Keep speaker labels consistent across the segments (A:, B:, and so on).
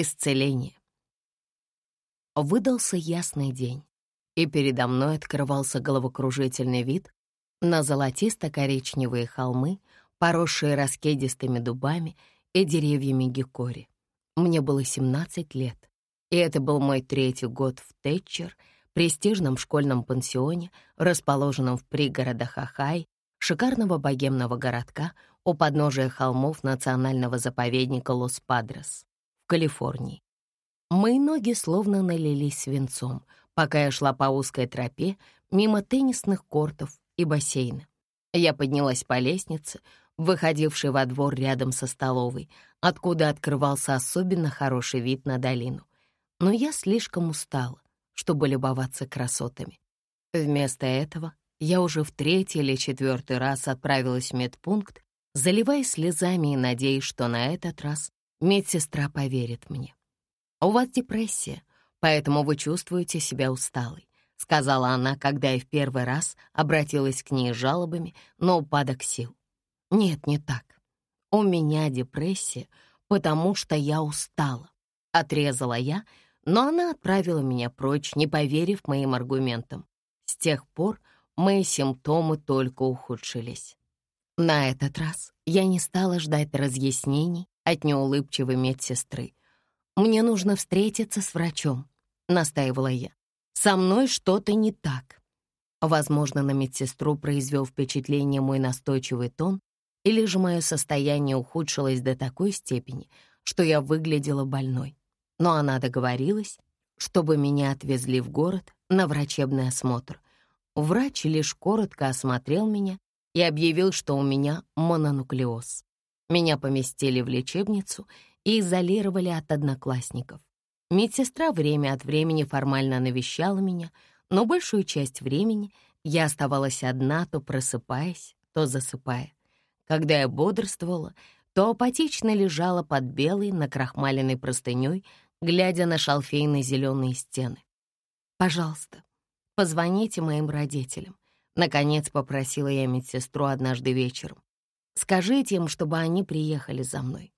A: исцеление. Выдался ясный день, и передо мной открывался головокружительный вид на золотисто-коричневые холмы, поросшие раскедистыми дубами и деревьями гекори. Мне было 17 лет, и это был мой третий год в Тэтчер, престижном школьном пансионе, расположенном в пригородах Ахай, шикарного богемного городка у подножия холмов национального заповедника Лос-Падрес Калифорнии. Мои ноги словно налились свинцом, пока я шла по узкой тропе мимо теннисных кортов и бассейна. Я поднялась по лестнице, выходившей во двор рядом со столовой, откуда открывался особенно хороший вид на долину. Но я слишком устала, чтобы любоваться красотами. Вместо этого я уже в третий или четвертый раз отправилась в медпункт, заливаясь слезами и надеясь, что на этот раз медсестра поверит мне. «У вас депрессия, поэтому вы чувствуете себя усталой», сказала она, когда я в первый раз обратилась к ней с жалобами на упадок сил. «Нет, не так. У меня депрессия, потому что я устала», — отрезала я, но она отправила меня прочь, не поверив моим аргументам. С тех пор мои симптомы только ухудшились. На этот раз я не стала ждать разъяснений от неулыбчивой медсестры. «Мне нужно встретиться с врачом», — настаивала я. «Со мной что-то не так». Возможно, на медсестру произвел впечатление мой настойчивый тон, или же мое состояние ухудшилось до такой степени, что я выглядела больной. Но она договорилась, чтобы меня отвезли в город на врачебный осмотр — Врач лишь коротко осмотрел меня и объявил, что у меня мононуклеоз. Меня поместили в лечебницу и изолировали от одноклассников. Медсестра время от времени формально навещала меня, но большую часть времени я оставалась одна, то просыпаясь, то засыпая. Когда я бодрствовала, то апатично лежала под белой, накрахмаленной простыней, глядя на шалфейные зеленые стены. «Пожалуйста, Позвоните моим родителям. Наконец попросила я медсестру однажды вечером. Скажите им, чтобы они приехали за мной.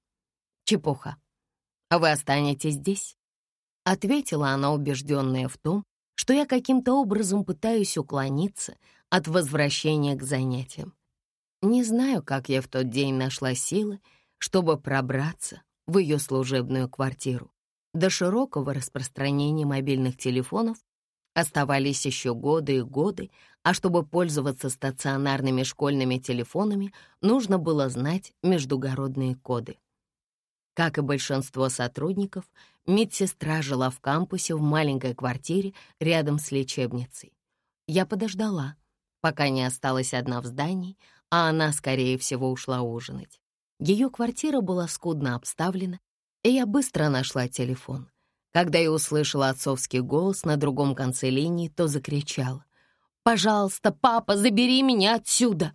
A: Чепуха. А вы останетесь здесь? Ответила она, убежденная в том, что я каким-то образом пытаюсь уклониться от возвращения к занятиям. Не знаю, как я в тот день нашла силы, чтобы пробраться в ее служебную квартиру. До широкого распространения мобильных телефонов Оставались еще годы и годы, а чтобы пользоваться стационарными школьными телефонами, нужно было знать междугородные коды. Как и большинство сотрудников, медсестра жила в кампусе в маленькой квартире рядом с лечебницей. Я подождала, пока не осталась одна в здании, а она, скорее всего, ушла ужинать. Ее квартира была скудно обставлена, и я быстро нашла телефон. Когда я услышала отцовский голос на другом конце линии, то закричала. «Пожалуйста, папа, забери меня отсюда!»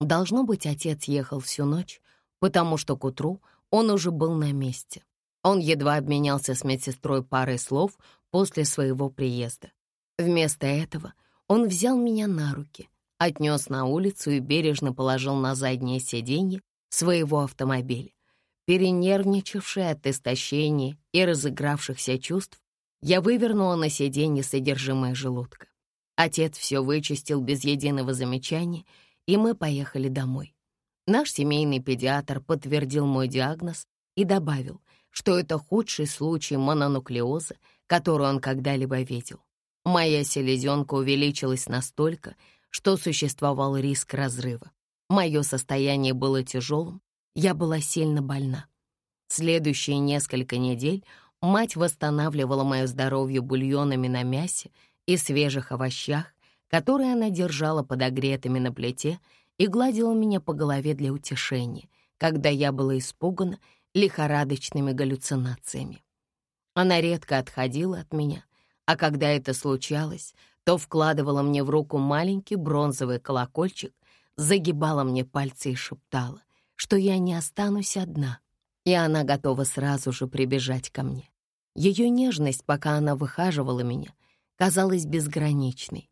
A: Должно быть, отец ехал всю ночь, потому что к утру он уже был на месте. Он едва обменялся с медсестрой парой слов после своего приезда. Вместо этого он взял меня на руки, отнес на улицу и бережно положил на заднее сиденье своего автомобиля. Перенервничавшая от истощения и разыгравшихся чувств, я вывернула на сиденье содержимое желудка. Отец все вычистил без единого замечания, и мы поехали домой. Наш семейный педиатр подтвердил мой диагноз и добавил, что это худший случай мононуклеоза, который он когда-либо видел. Моя селезенка увеличилась настолько, что существовал риск разрыва. Мое состояние было тяжелым, я была сильно больна. Следующие несколько недель мать восстанавливала мое здоровье бульонами на мясе и свежих овощах, которые она держала подогретыми на плите и гладила меня по голове для утешения, когда я была испугана лихорадочными галлюцинациями. Она редко отходила от меня, а когда это случалось, то вкладывала мне в руку маленький бронзовый колокольчик, загибала мне пальцы и шептала — что я не останусь одна, и она готова сразу же прибежать ко мне. Ее нежность, пока она выхаживала меня, казалась безграничной.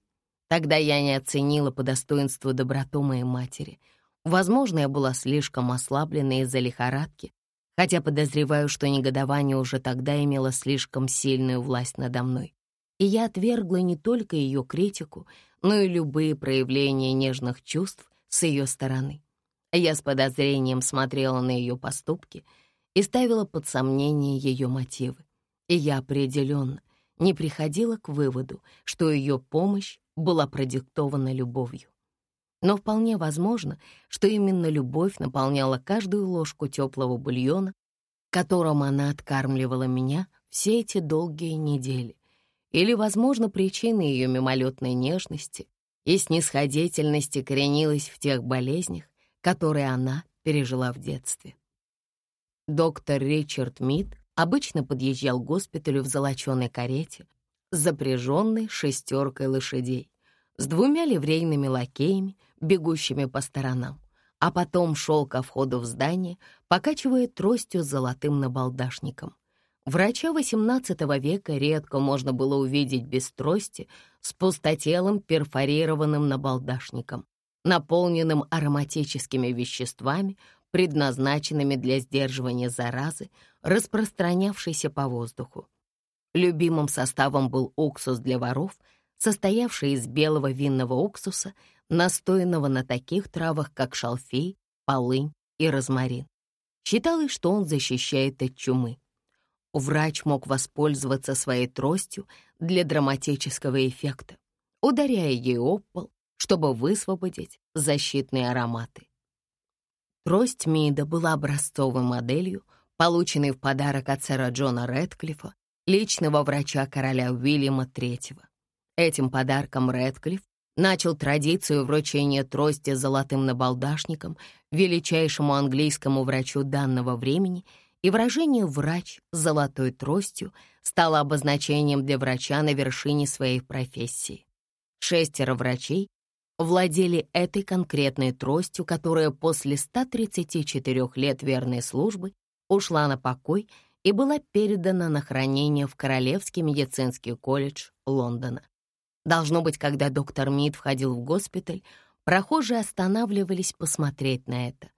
A: Тогда я не оценила по достоинству доброту моей матери. Возможно, я была слишком ослаблена из-за лихорадки, хотя подозреваю, что негодование уже тогда имело слишком сильную власть надо мной. И я отвергла не только ее критику, но и любые проявления нежных чувств с ее стороны. Я с подозрением смотрела на ее поступки и ставила под сомнение ее мотивы. И я определенно не приходила к выводу, что ее помощь была продиктована любовью. Но вполне возможно, что именно любовь наполняла каждую ложку теплого бульона, которым она откармливала меня все эти долгие недели. Или, возможно, причина ее мимолетной нежности и снисходительности коренилась в тех болезнях, которые она пережила в детстве. Доктор Ричард Мид обычно подъезжал к госпиталю в золоченой карете, запряженной шестеркой лошадей, с двумя ливрейными лакеями, бегущими по сторонам, а потом шел ко входу в здание, покачивая тростью с золотым набалдашником. Врача XVIII века редко можно было увидеть без трости с пустотелым перфорированным набалдашником, наполненным ароматическими веществами, предназначенными для сдерживания заразы, распространявшейся по воздуху. Любимым составом был уксус для воров, состоявший из белого винного уксуса, настоянного на таких травах, как шалфей, полынь и розмарин. Считалось, что он защищает от чумы. Врач мог воспользоваться своей тростью для драматического эффекта, ударяя ей об пол, чтобы высвободить защитные ароматы. Трость Мида была образцовой моделью, полученной в подарок от сэра Джона Рэдклиффа, личного врача короля Уильяма III. Этим подарком Рэдклифф начал традицию вручения трости золотым набалдашником величайшему английскому врачу данного времени, и выражение «врач с золотой тростью» стало обозначением для врача на вершине своей профессии. Шестеро врачей владели этой конкретной тростью, которая после 134 лет верной службы ушла на покой и была передана на хранение в Королевский медицинский колледж Лондона. Должно быть, когда доктор Мид входил в госпиталь, прохожие останавливались посмотреть на это.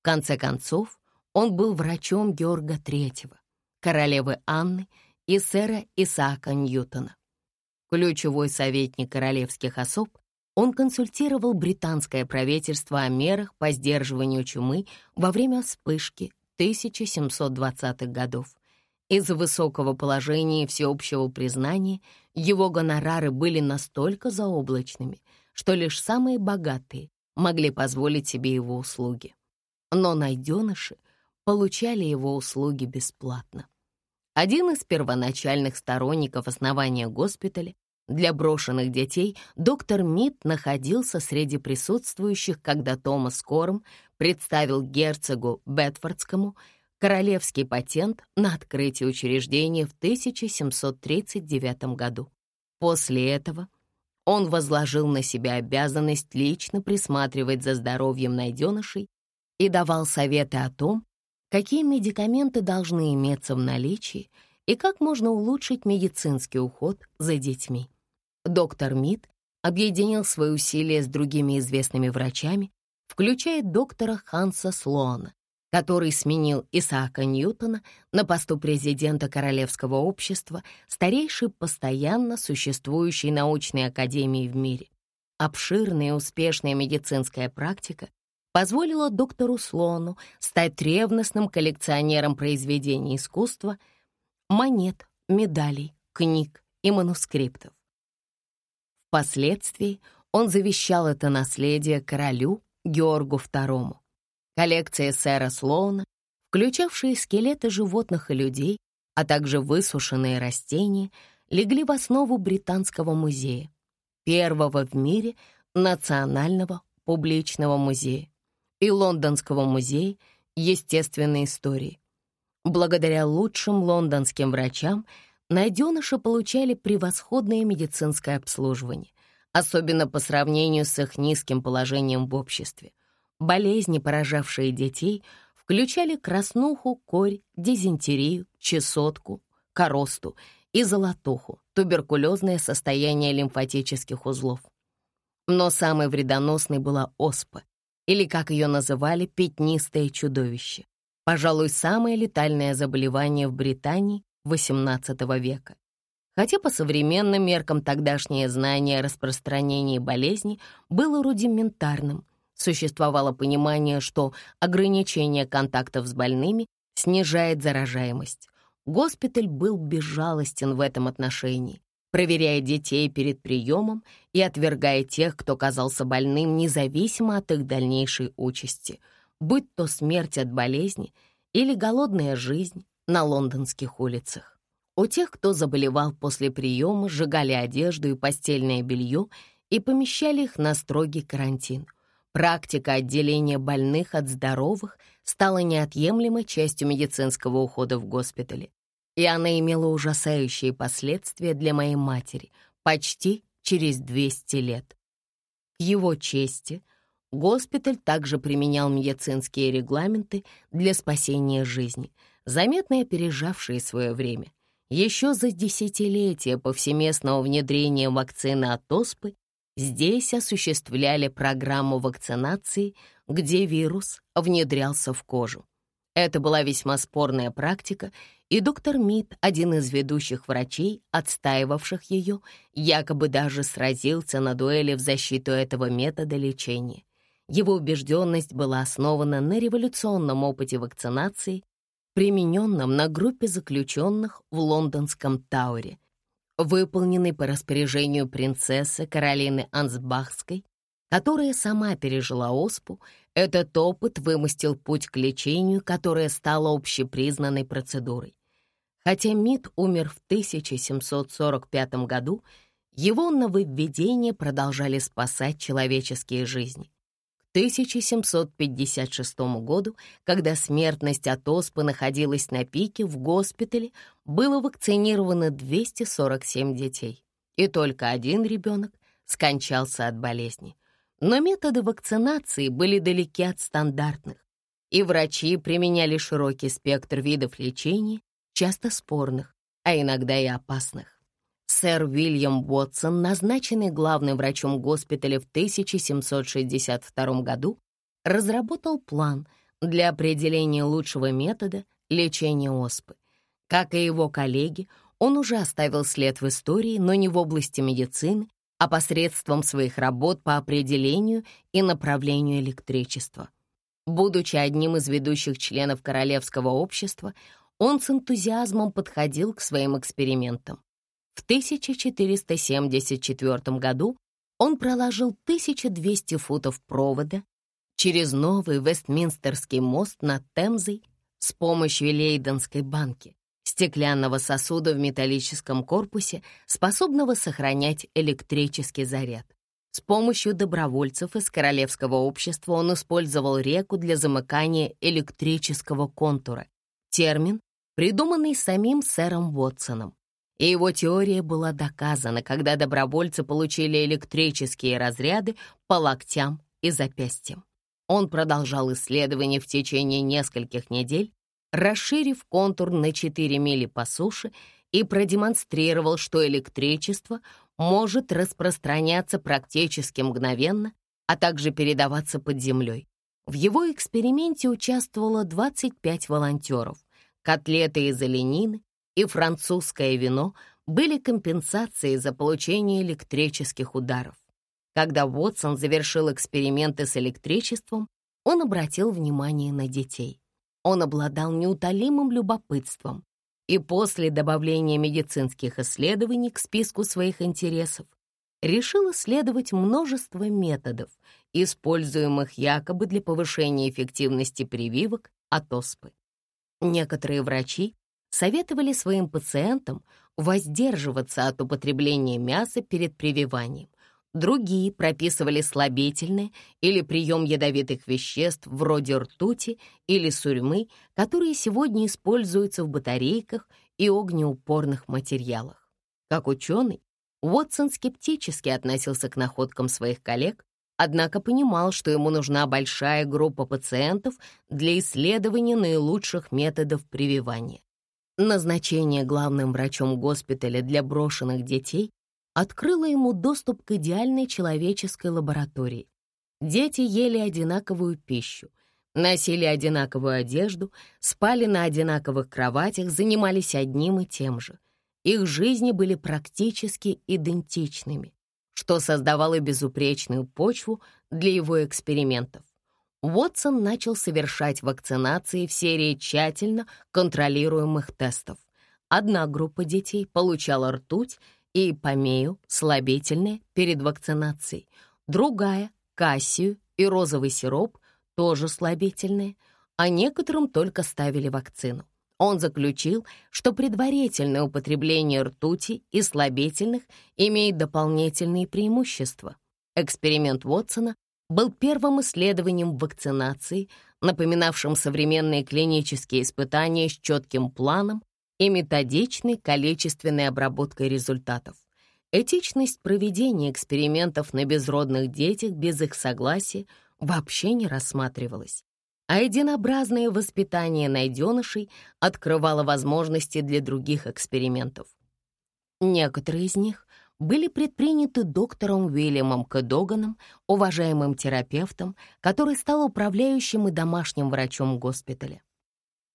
A: В конце концов, он был врачом Георга III, королевы Анны и сэра Исаака Ньютона. Ключевой советник королевских особ он консультировал британское правительство о мерах по сдерживанию чумы во время вспышки 1720-х годов. Из-за высокого положения и всеобщего признания его гонорары были настолько заоблачными, что лишь самые богатые могли позволить себе его услуги. Но найденыши получали его услуги бесплатно. Один из первоначальных сторонников основания госпиталя для брошенных детей доктор Мид находился среди присутствующих, когда Томас Корм представил герцогу Бетфордскому королевский патент на открытие учреждения в 1739 году. После этого он возложил на себя обязанность лично присматривать за здоровьем найденышей и давал советы о том, какие медикаменты должны иметься в наличии и как можно улучшить медицинский уход за детьми. Доктор Мид объединил свои усилия с другими известными врачами, включая доктора Ханса Слоана, который сменил Исаака Ньютона на посту президента Королевского общества, старейшей постоянно существующей научной академии в мире. Обширная и успешная медицинская практика позволила доктору Слоану стать ревностным коллекционером произведений искусства, монет, медалей, книг и манускриптов. Впоследствии он завещал это наследие королю Георгу II. Коллекция сэра Слоуна, включавшая скелеты животных и людей, а также высушенные растения, легли в основу Британского музея, первого в мире национального публичного музея и Лондонского музея естественной истории. Благодаря лучшим лондонским врачам найденыши получали превосходное медицинское обслуживание, особенно по сравнению с их низким положением в обществе. Болезни, поражавшие детей, включали краснуху, корь, дизентерию, чесотку, коросту и золотуху, туберкулезное состояние лимфатических узлов. Но самой вредоносной была оспа, или, как ее называли, пятнистое чудовище. пожалуй, самое летальное заболевание в Британии XVIII века. Хотя по современным меркам тогдашнее знание о распространении болезни было рудиментарным, существовало понимание, что ограничение контактов с больными снижает заражаемость. Госпиталь был безжалостен в этом отношении, проверяя детей перед приемом и отвергая тех, кто казался больным, независимо от их дальнейшей участи, будь то смерть от болезни или голодная жизнь на лондонских улицах. У тех, кто заболевал после приема, сжигали одежду и постельное белье и помещали их на строгий карантин. Практика отделения больных от здоровых стала неотъемлемой частью медицинского ухода в госпитале и она имела ужасающие последствия для моей матери почти через 200 лет. К его чести, госпиталь также применял медицинские регламенты для спасения жизни, заметно опережавшие свое время. Еще за десятилетия повсеместного внедрения вакцины от оспы здесь осуществляли программу вакцинации, где вирус внедрялся в кожу. Это была весьма спорная практика, и доктор Мид, один из ведущих врачей, отстаивавших ее, якобы даже сразился на дуэли в защиту этого метода лечения. Его убежденность была основана на революционном опыте вакцинации, примененном на группе заключенных в лондонском Тауре, выполненный по распоряжению принцессы Каролины Ансбахской, которая сама пережила оспу, этот опыт вымостил путь к лечению, которое стало общепризнанной процедурой. Хотя Мид умер в 1745 году, его нововведения продолжали спасать человеческие жизни. К 1756 году, когда смертность от оспы находилась на пике, в госпитале было вакцинировано 247 детей, и только один ребенок скончался от болезни. Но методы вакцинации были далеки от стандартных, и врачи применяли широкий спектр видов лечения, часто спорных, а иногда и опасных. Сэр Уильям Уотсон, назначенный главным врачом госпиталя в 1762 году, разработал план для определения лучшего метода лечения оспы. Как и его коллеги, он уже оставил след в истории, но не в области медицины, а посредством своих работ по определению и направлению электричества. Будучи одним из ведущих членов Королевского общества, он с энтузиазмом подходил к своим экспериментам. В 1474 году он проложил 1200 футов провода через новый Вестминстерский мост над Темзой с помощью Лейденской банки, стеклянного сосуда в металлическом корпусе, способного сохранять электрический заряд. С помощью добровольцев из Королевского общества он использовал реку для замыкания электрического контура. Термин, придуманный самим сэром Уотсоном. И его теория была доказана, когда добровольцы получили электрические разряды по локтям и запястьям. Он продолжал исследования в течение нескольких недель, расширив контур на 4 мили по суше и продемонстрировал, что электричество может распространяться практически мгновенно, а также передаваться под землей. В его эксперименте участвовало 25 волонтеров, котлеты из оленины и французское вино были компенсацией за получение электрических ударов. Когда Уотсон завершил эксперименты с электричеством, он обратил внимание на детей. Он обладал неутолимым любопытством и после добавления медицинских исследований к списку своих интересов решил исследовать множество методов, используемых якобы для повышения эффективности прививок от оспы. Некоторые врачи советовали своим пациентам воздерживаться от употребления мяса перед прививанием. Другие прописывали слабительные или прием ядовитых веществ вроде ртути или сурьмы, которые сегодня используются в батарейках и огнеупорных материалах. Как ученый, Уотсон скептически относился к находкам своих коллег однако понимал, что ему нужна большая группа пациентов для исследования наилучших методов прививания. Назначение главным врачом госпиталя для брошенных детей открыло ему доступ к идеальной человеческой лаборатории. Дети ели одинаковую пищу, носили одинаковую одежду, спали на одинаковых кроватях, занимались одним и тем же. Их жизни были практически идентичными, что создавало безупречную почву для его экспериментов. Уотсон начал совершать вакцинации в серии тщательно контролируемых тестов. Одна группа детей получала ртуть и помею, слабительное, перед вакцинацией, другая — кассию и розовый сироп, тоже слабительные, а некоторым только ставили вакцину. Он заключил, что предварительное употребление ртути и слабительных имеет дополнительные преимущества. Эксперимент Уотсона был первым исследованием вакцинации, напоминавшим современные клинические испытания с четким планом и методичной количественной обработкой результатов. Этичность проведения экспериментов на безродных детях без их согласия вообще не рассматривалась, а единообразное воспитание найденышей открывало возможности для других экспериментов. Некоторые из них были предприняты доктором Уильямом Кэдоганом, уважаемым терапевтом, который стал управляющим и домашним врачом госпиталя.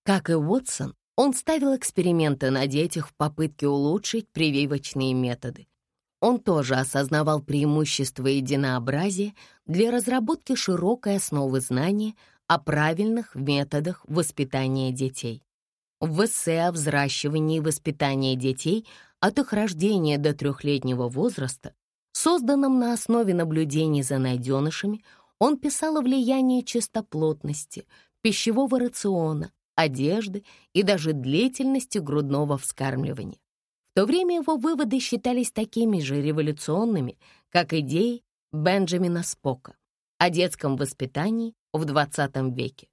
A: Как и Уотсон, он ставил эксперименты на детях в попытке улучшить прививочные методы. Он тоже осознавал преимущество единообразия для разработки широкой основы знания о правильных методах воспитания детей. В эссе о взращивании и воспитании детей от их рождения до трехлетнего возраста, созданном на основе наблюдений за найденышами, он писал о влиянии чистоплотности, пищевого рациона, одежды и даже длительности грудного вскармливания. В то время его выводы считались такими же революционными, как идеи Бенджамина Спока о детском воспитании в XX веке.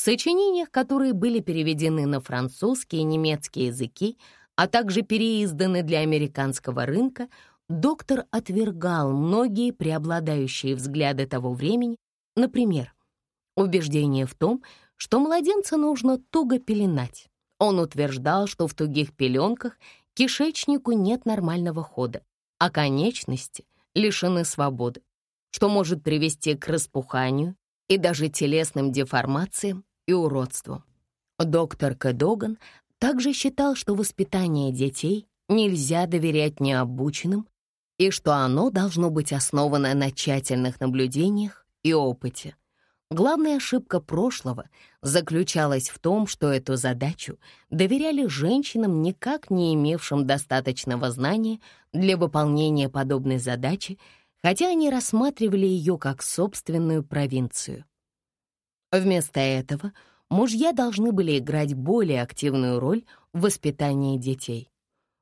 A: В сочинениях, которые были переведены на французский и немецкий языки, а также переизданы для американского рынка, доктор отвергал многие преобладающие взгляды того времени, например, убеждение в том, что младенца нужно туго пеленать. Он утверждал, что в тугих пеленках кишечнику нет нормального хода, а конечности лишены свободы, что может привести к распуханию и даже телесным деформациям и уродству. Доктор Кэдоган также считал, что воспитание детей нельзя доверять необученным и что оно должно быть основано на тщательных наблюдениях и опыте. Главная ошибка прошлого заключалась в том, что эту задачу доверяли женщинам, никак не имевшим достаточного знания для выполнения подобной задачи, хотя они рассматривали ее как собственную провинцию. Вместо этого мужья должны были играть более активную роль в воспитании детей.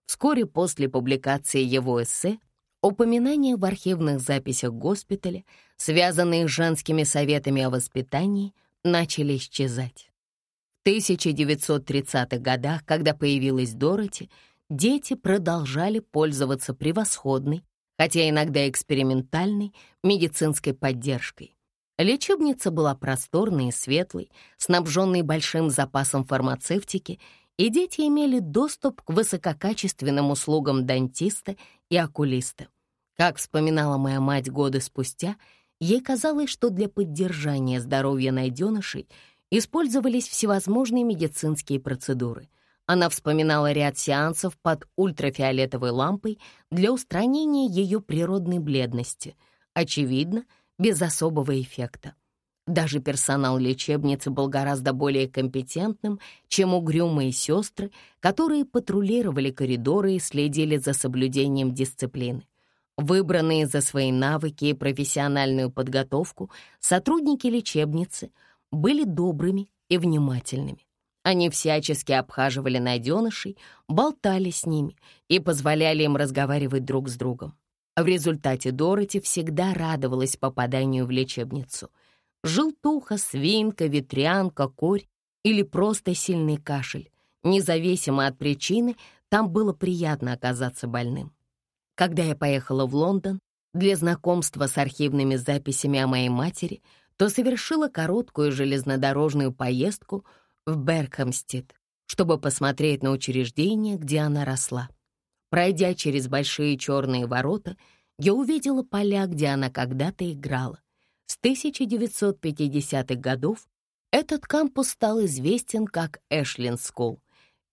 A: Вскоре после публикации его эссе Упоминания в архивных записях госпиталя, связанные с женскими советами о воспитании, начали исчезать. В 1930-х годах, когда появилась Дороти, дети продолжали пользоваться превосходной, хотя иногда экспериментальной, медицинской поддержкой. Лечебница была просторной и светлой, снабженной большим запасом фармацевтики и дети имели доступ к высококачественным услугам дантиста и окулиста. Как вспоминала моя мать годы спустя, ей казалось, что для поддержания здоровья найденышей использовались всевозможные медицинские процедуры. Она вспоминала ряд сеансов под ультрафиолетовой лампой для устранения ее природной бледности, очевидно, без особого эффекта. Даже персонал лечебницы был гораздо более компетентным, чем угрюмые сестры, которые патрулировали коридоры и следили за соблюдением дисциплины. Выбранные за свои навыки и профессиональную подготовку, сотрудники лечебницы были добрыми и внимательными. Они всячески обхаживали найденышей, болтали с ними и позволяли им разговаривать друг с другом. В результате Дороти всегда радовалась попаданию в лечебницу — желтуха, свинка, ветрянка, корь или просто сильный кашель. Независимо от причины, там было приятно оказаться больным. Когда я поехала в Лондон для знакомства с архивными записями о моей матери, то совершила короткую железнодорожную поездку в Беркхамстед, чтобы посмотреть на учреждение, где она росла. Пройдя через большие черные ворота, я увидела поля, где она когда-то играла. С 1950-х годов Этот кампус стал известен как Ashlyns School,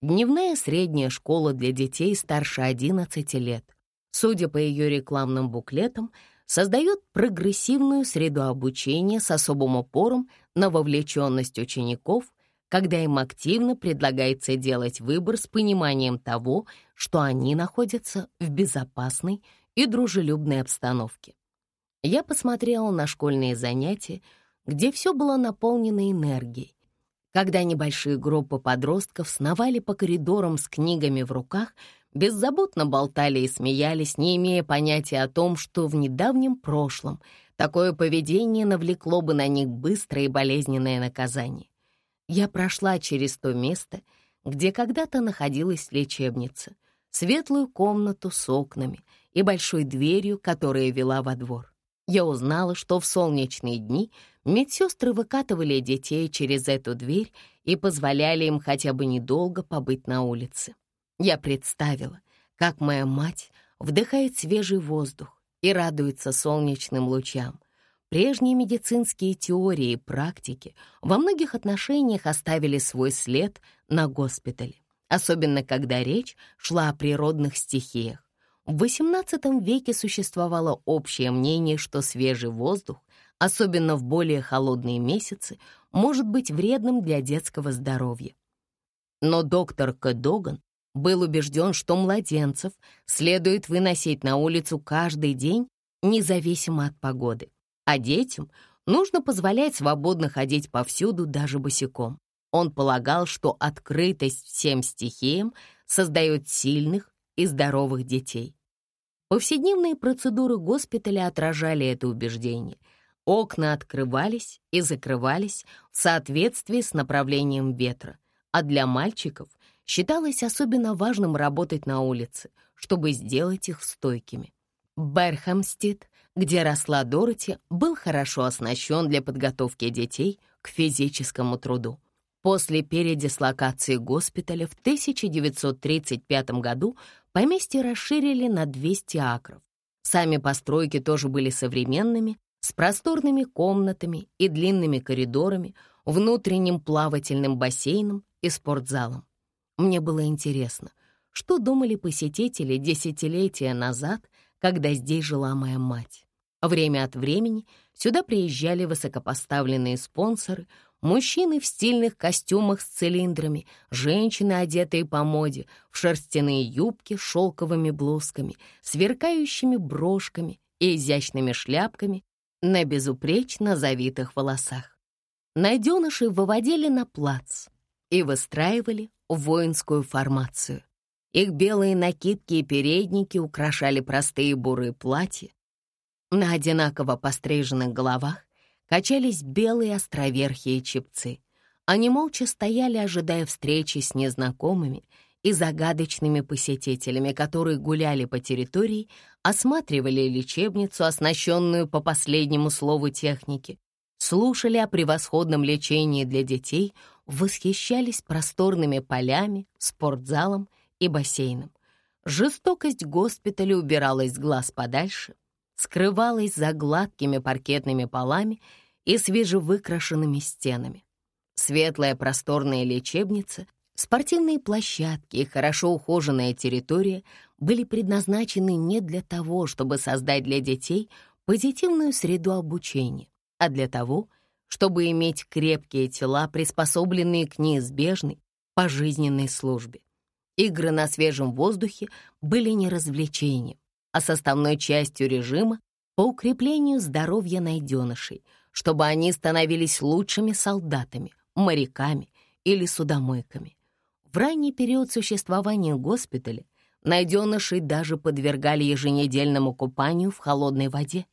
A: дневная средняя школа для детей старше 11 лет. Судя по ее рекламным буклетам, создает прогрессивную среду обучения с особым упором на вовлеченность учеников, когда им активно предлагается делать выбор с пониманием того, что они находятся в безопасной и дружелюбной обстановке. Я посмотрела на школьные занятия, где все было наполнено энергией. Когда небольшие группы подростков сновали по коридорам с книгами в руках, беззаботно болтали и смеялись, не имея понятия о том, что в недавнем прошлом такое поведение навлекло бы на них быстрое и болезненное наказание. Я прошла через то место, где когда-то находилась лечебница, светлую комнату с окнами и большой дверью, которая вела во двор. Я узнала, что в солнечные дни медсестры выкатывали детей через эту дверь и позволяли им хотя бы недолго побыть на улице. Я представила, как моя мать вдыхает свежий воздух и радуется солнечным лучам. Прежние медицинские теории и практики во многих отношениях оставили свой след на госпитале, особенно когда речь шла о природных стихиях. В XVIII веке существовало общее мнение, что свежий воздух, особенно в более холодные месяцы, может быть вредным для детского здоровья. Но доктор Кэдоган был убежден, что младенцев следует выносить на улицу каждый день, независимо от погоды, а детям нужно позволять свободно ходить повсюду, даже босиком. Он полагал, что открытость всем стихиям создает сильных и здоровых детей. Повседневные процедуры госпиталя отражали это убеждение. Окна открывались и закрывались в соответствии с направлением ветра, а для мальчиков считалось особенно важным работать на улице, чтобы сделать их стойкими. Берхамстед, где росла Дороти, был хорошо оснащен для подготовки детей к физическому труду. После передислокации госпиталя в 1935 году поместье расширили на 200 акров. Сами постройки тоже были современными, с просторными комнатами и длинными коридорами, внутренним плавательным бассейном и спортзалом. Мне было интересно, что думали посетители десятилетия назад, когда здесь жила моя мать. Время от времени сюда приезжали высокопоставленные спонсоры — Мужчины в стильных костюмах с цилиндрами, женщины, одетые по моде, в шерстяные юбки с шелковыми блузками, сверкающими брошками и изящными шляпками на безупречно завитых волосах. Найденышей выводили на плац и выстраивали воинскую формацию. Их белые накидки и передники украшали простые бурые платья. На одинаково постриженных головах качались белые островерхие чепцы. Они молча стояли, ожидая встречи с незнакомыми и загадочными посетителями, которые гуляли по территории, осматривали лечебницу, оснащенную по последнему слову техники, слушали о превосходном лечении для детей, восхищались просторными полями, спортзалом и бассейном. Жестокость госпиталя убиралась с глаз подальше — скрывалась за гладкими паркетными полами и свежевыкрашенными стенами. Светлая просторная лечебница, спортивные площадки и хорошо ухоженная территория были предназначены не для того, чтобы создать для детей позитивную среду обучения, а для того, чтобы иметь крепкие тела, приспособленные к неизбежной пожизненной службе. Игры на свежем воздухе были не развлечением, а составной частью режима по укреплению здоровья найденышей, чтобы они становились лучшими солдатами, моряками или судомойками. В ранний период существования госпиталя найденышей даже подвергали еженедельному купанию в холодной воде.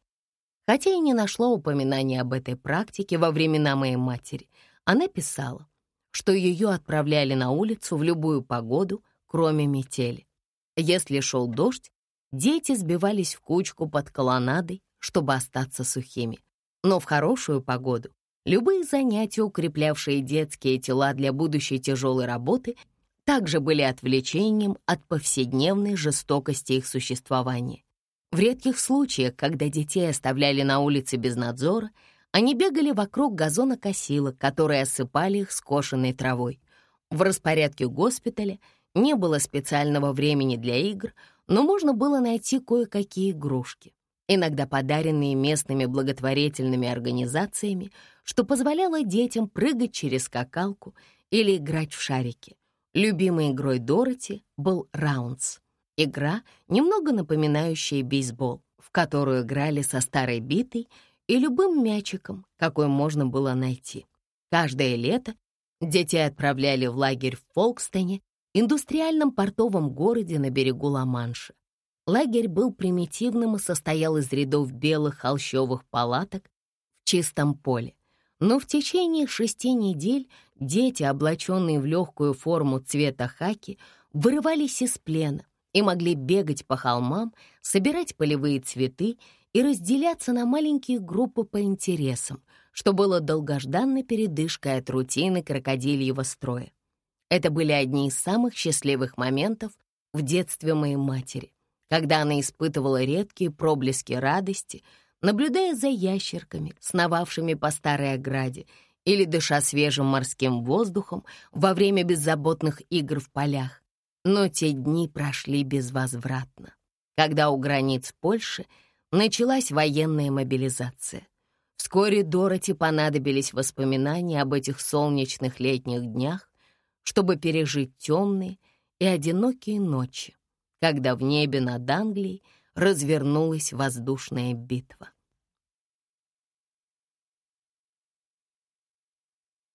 A: Хотя и не нашло упоминания об этой практике во времена моей матери, она писала, что ее отправляли на улицу в любую погоду, кроме метели. Если шел дождь, Дети сбивались в кучку под колоннадой, чтобы остаться сухими. Но в хорошую погоду любые занятия, укреплявшие детские тела для будущей тяжелой работы, также были отвлечением от повседневной жестокости их существования. В редких случаях, когда детей оставляли на улице без надзора, Они бегали вокруг газонокосилок, которые осыпали их скошенной травой. В распорядке госпиталя не было специального времени для игр, но можно было найти кое-какие игрушки, иногда подаренные местными благотворительными организациями, что позволяло детям прыгать через скакалку или играть в шарики. Любимой игрой Дороти был раундс. Игра, немного напоминающая бейсбол, в которую играли со старой битой и любым мячиком, какой можно было найти. Каждое лето детей отправляли в лагерь в Фолкстоне, индустриальном портовом городе на берегу Ла-Манша. Лагерь был примитивным и состоял из рядов белых холщовых палаток в чистом поле. Но в течение шести недель дети, облаченные в легкую форму цвета хаки, вырывались из плена и могли бегать по холмам, собирать полевые цветы и разделяться на маленькие группы по интересам, что было долгожданной передышкой от рутины крокодильего строя. Это были одни из самых счастливых моментов в детстве моей матери, когда она испытывала редкие проблески радости, наблюдая за ящерками, сновавшими по старой ограде, или дыша свежим морским воздухом во время беззаботных игр в полях. Но те дни прошли безвозвратно, когда у границ Польши началась военная мобилизация. Вскоре Дороти понадобились воспоминания об этих солнечных летних днях, чтобы пережить темные и одинокие ночи, когда в небе над Англией развернулась воздушная битва.